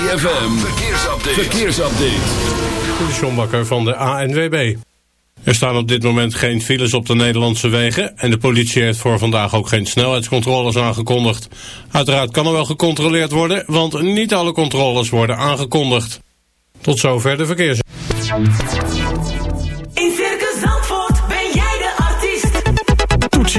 ZFM, verkeersupdate. verkeersupdate. De John Bakker van de ANWB. Er staan op dit moment geen files op de Nederlandse wegen... en de politie heeft voor vandaag ook geen snelheidscontroles aangekondigd. Uiteraard kan er wel gecontroleerd worden... want niet alle controles worden aangekondigd. Tot zover de verkeers.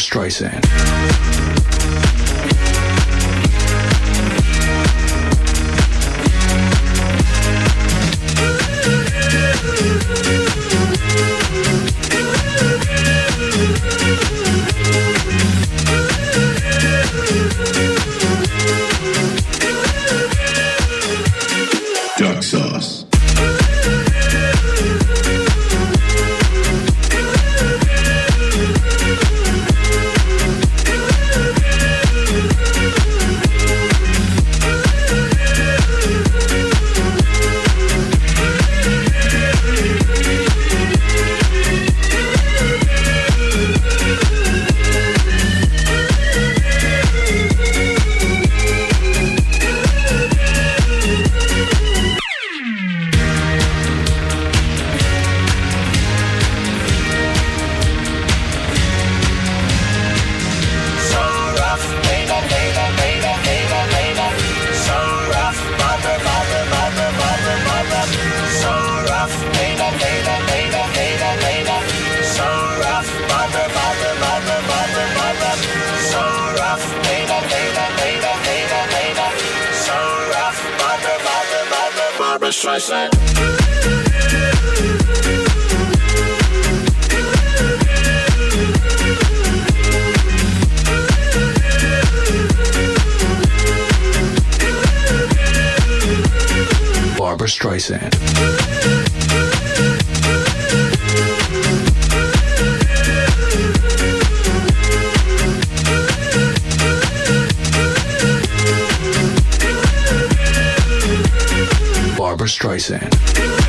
Streisand. Barbra Streisand. Barbra Streisand. Streisand.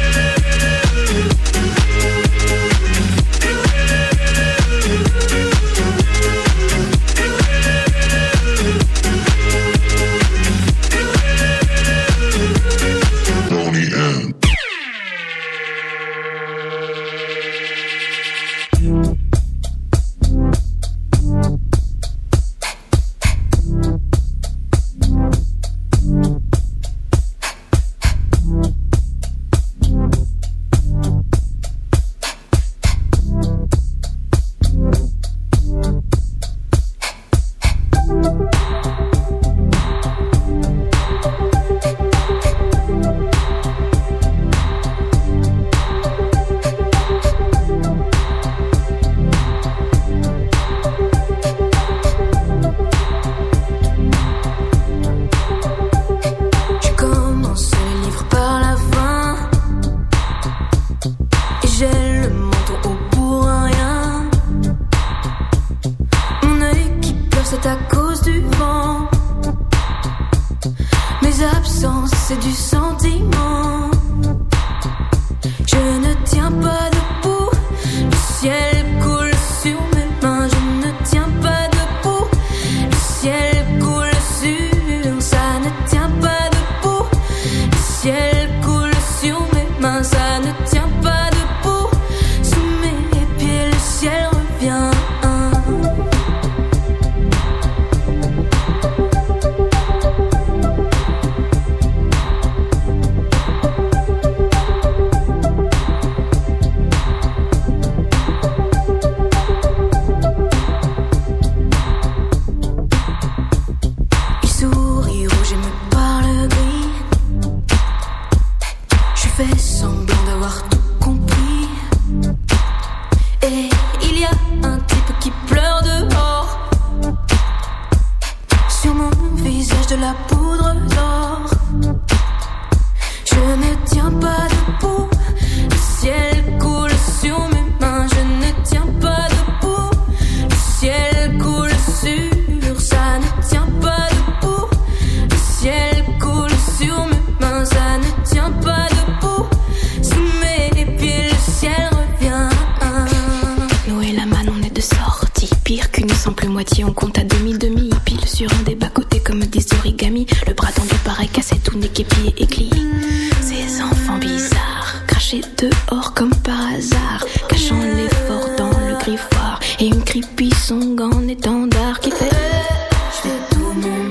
Et une creepy song en étendard qui fait Je fais tout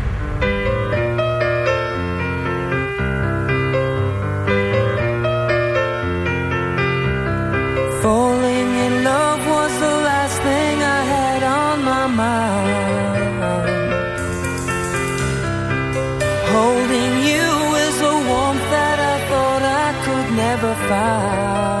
survive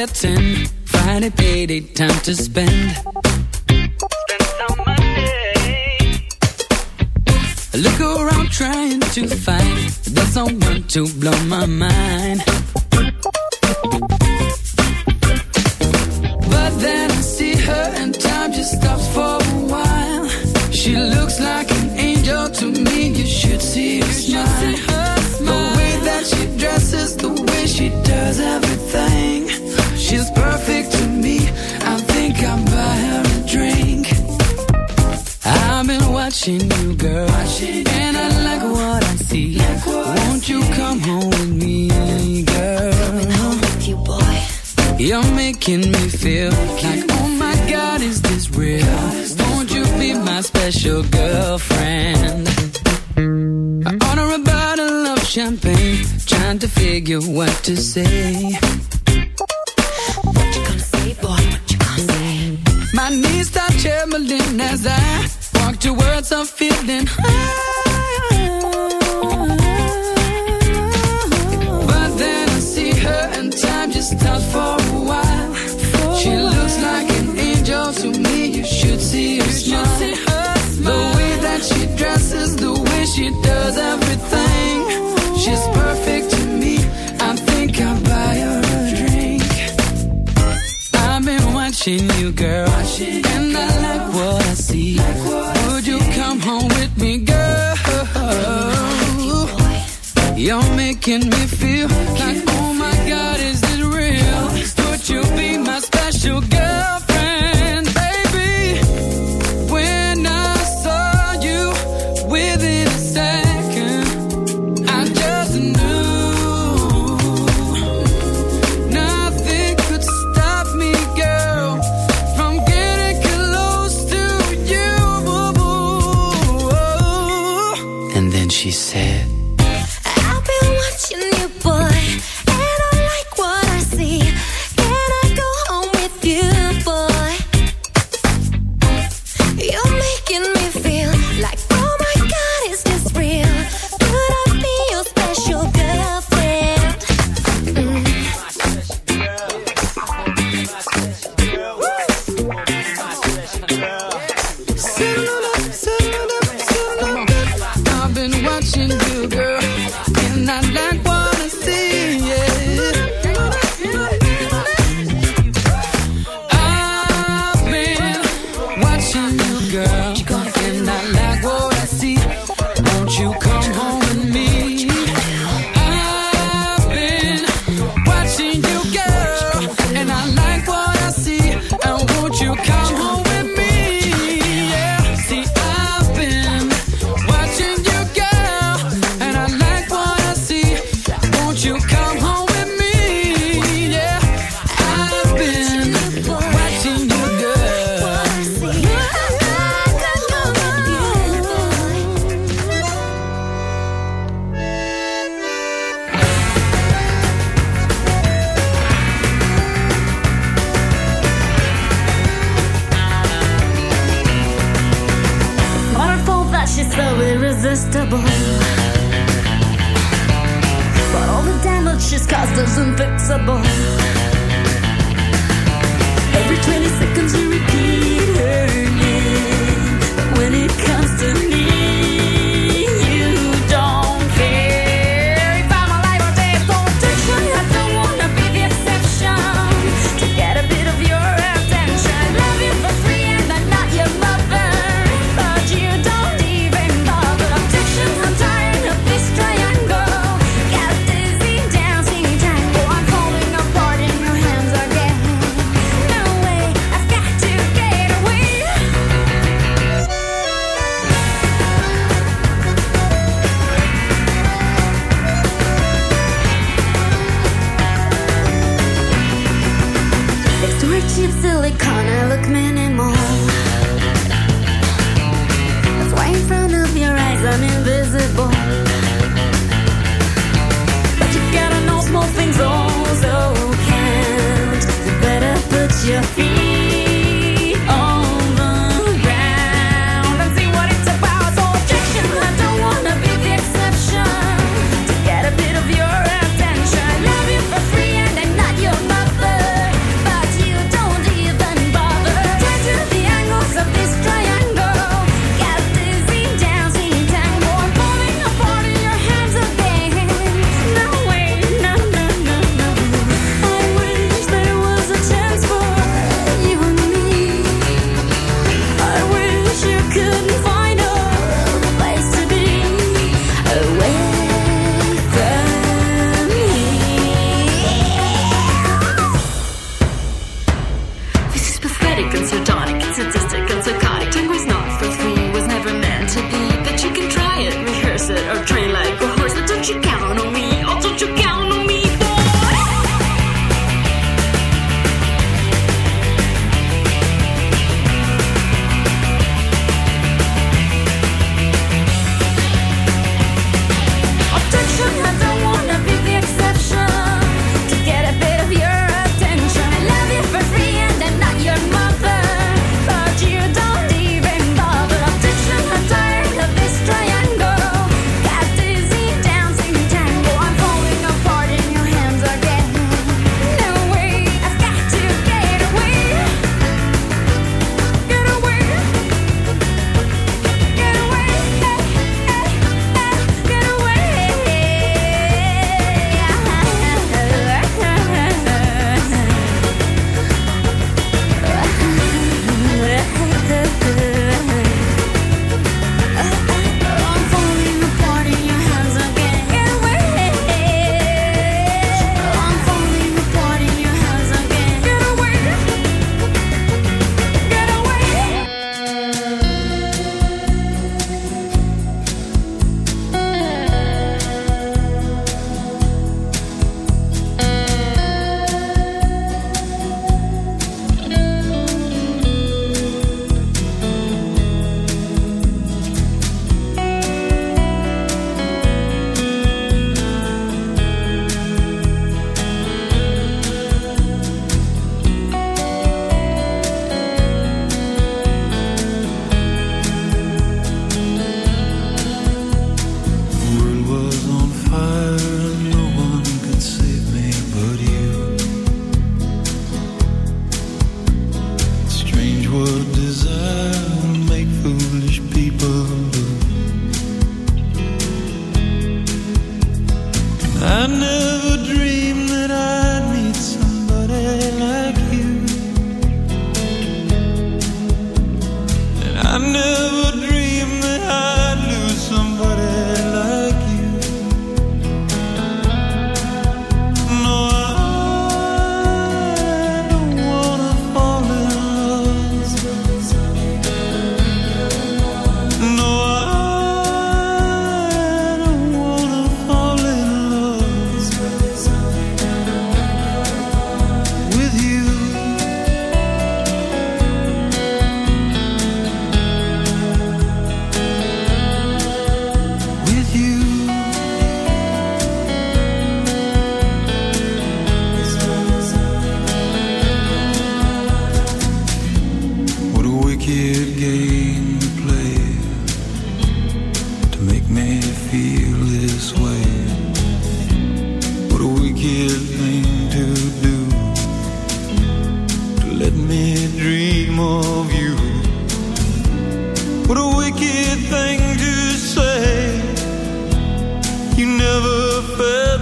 at ten. Friday payday, time to spend. Spend some money. Eh? I look around trying to find the someone to blow my mind. does everything. She's perfect to me. I think I'll buy her a drink. I've been watching you, girl. Watching and I like what I see. Like what Would you come home with me, girl? You're making me feel like.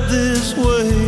This way.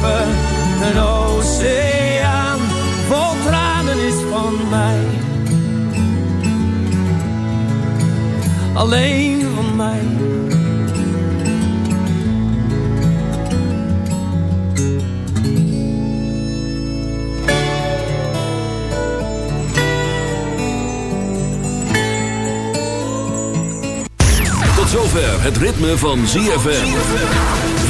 leven. Een oceaan vol tranen is van mij. Alleen van mij. Tot zover het ritme van ZFM.